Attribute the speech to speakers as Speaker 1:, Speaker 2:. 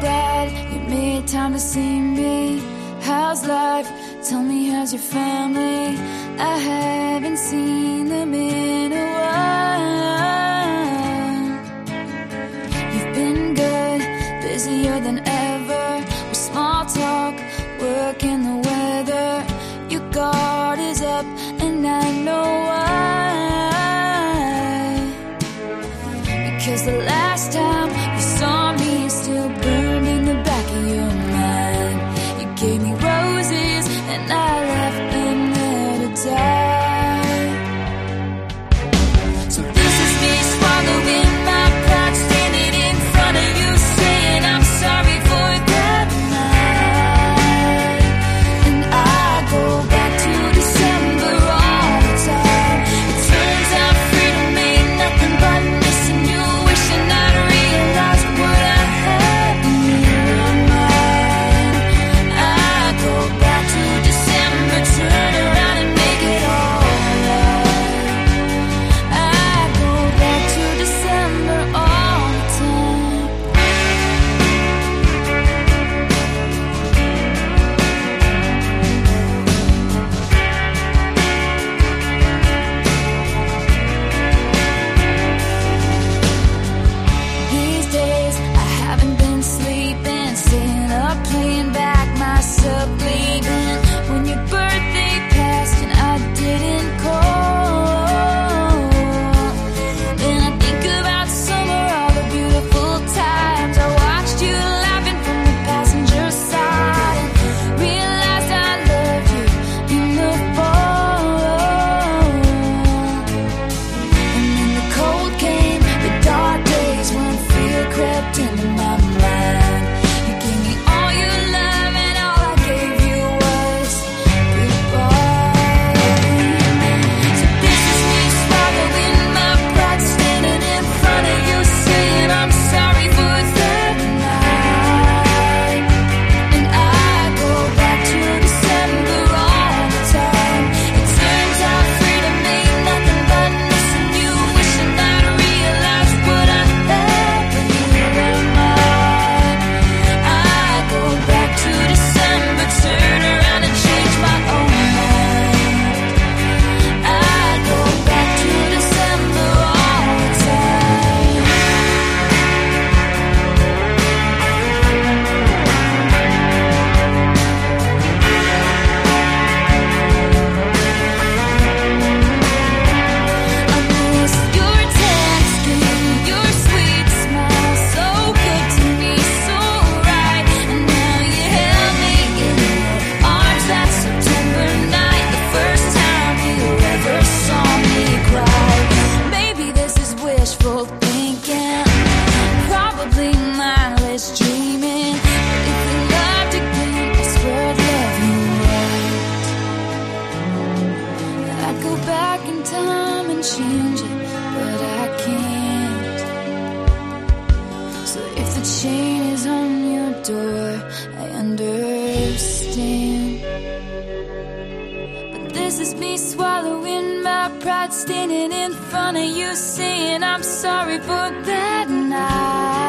Speaker 1: dad, you made time to see me. How's life? Tell me, how's your family? I haven't seen them in a while. You've been good, busier than ever. With small talk, work, the weather. Your guard is up, and I know why. Because the This is me swallowing my pride, standing in front of you, saying I'm sorry for that night.